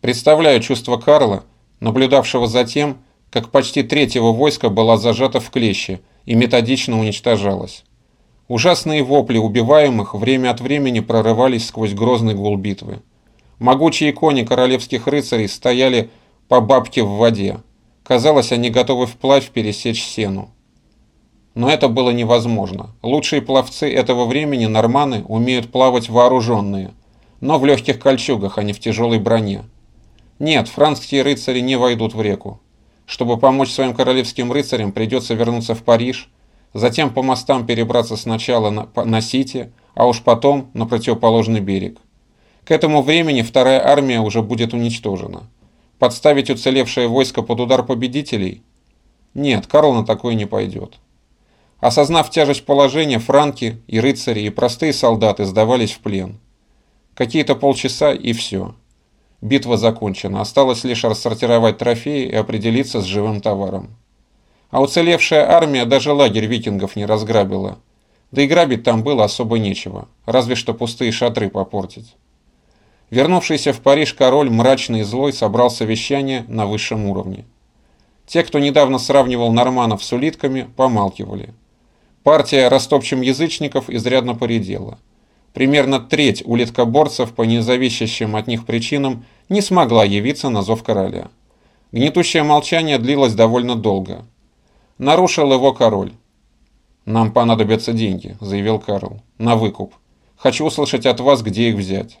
Представляю чувство Карла, наблюдавшего за тем, как почти третьего войска была зажата в клещи и методично уничтожалась. Ужасные вопли убиваемых время от времени прорывались сквозь грозный гул битвы. Могучие кони королевских рыцарей стояли по бабке в воде. Казалось, они готовы вплавь пересечь сену. Но это было невозможно. Лучшие пловцы этого времени, норманы, умеют плавать вооруженные, но в легких кольчугах, а не в тяжелой броне. Нет, французские рыцари не войдут в реку. Чтобы помочь своим королевским рыцарям, придется вернуться в Париж, затем по мостам перебраться сначала на, на Сити, а уж потом на противоположный берег. К этому времени вторая армия уже будет уничтожена. Подставить уцелевшее войско под удар победителей? Нет, Карл на такое не пойдет. Осознав тяжесть положения, франки и рыцари и простые солдаты сдавались в плен. Какие-то полчаса и все. Битва закончена, осталось лишь рассортировать трофеи и определиться с живым товаром. А уцелевшая армия даже лагерь викингов не разграбила. Да и грабить там было особо нечего, разве что пустые шатры попортить. Вернувшийся в Париж король, мрачный и злой, собрал совещание на высшем уровне. Те, кто недавно сравнивал норманов с улитками, помалкивали. Партия растопчем язычников изрядно поредела. Примерно треть улиткоборцев по независящим от них причинам не смогла явиться на зов короля. Гнетущее молчание длилось довольно долго. Нарушил его король. «Нам понадобятся деньги», — заявил Карл, — «на выкуп. Хочу услышать от вас, где их взять».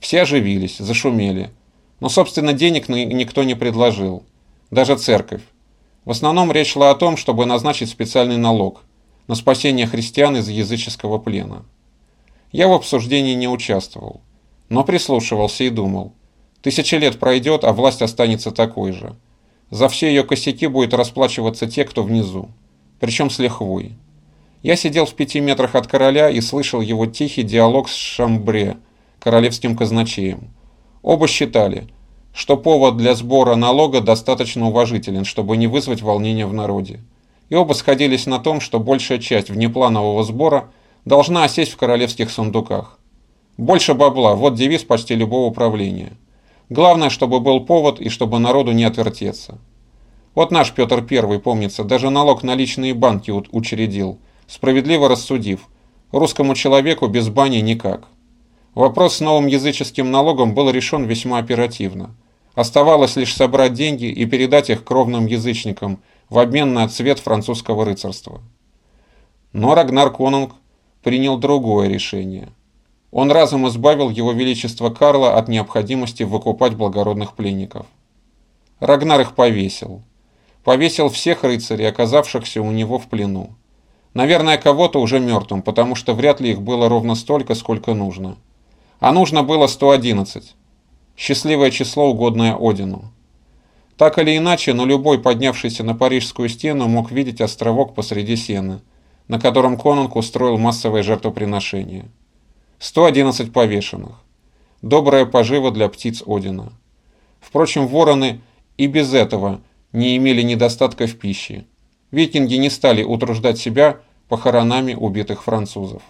Все оживились, зашумели. Но, собственно, денег никто не предложил. Даже церковь. В основном речь шла о том, чтобы назначить специальный налог на спасение христиан из языческого плена. Я в обсуждении не участвовал, но прислушивался и думал. Тысяча лет пройдет, а власть останется такой же. За все ее косяки будет расплачиваться те, кто внизу. Причем с лихвой. Я сидел в пяти метрах от короля и слышал его тихий диалог с Шамбре, королевским казначеем. Оба считали, что повод для сбора налога достаточно уважителен, чтобы не вызвать волнения в народе. И оба сходились на том, что большая часть внепланового сбора должна осесть в королевских сундуках. Больше бабла – вот девиз почти любого управления. Главное, чтобы был повод и чтобы народу не отвертеться. Вот наш Петр I, помнится, даже налог на личные банки учредил, справедливо рассудив, русскому человеку без бани никак. Вопрос с новым языческим налогом был решен весьма оперативно. Оставалось лишь собрать деньги и передать их кровным язычникам в обмен на цвет французского рыцарства. Но Рагнар Конунг принял другое решение. Он разом избавил его величество Карла от необходимости выкупать благородных пленников. Рагнар их повесил. Повесил всех рыцарей, оказавшихся у него в плену. Наверное, кого-то уже мертвым, потому что вряд ли их было ровно столько, сколько нужно а нужно было 111. Счастливое число, угодное Одину. Так или иначе, но любой поднявшийся на парижскую стену мог видеть островок посреди сены, на котором Конунг устроил массовое жертвоприношение. 111 повешенных. Добрая пожива для птиц Одина. Впрочем, вороны и без этого не имели недостатка в пище. Викинги не стали утруждать себя похоронами убитых французов.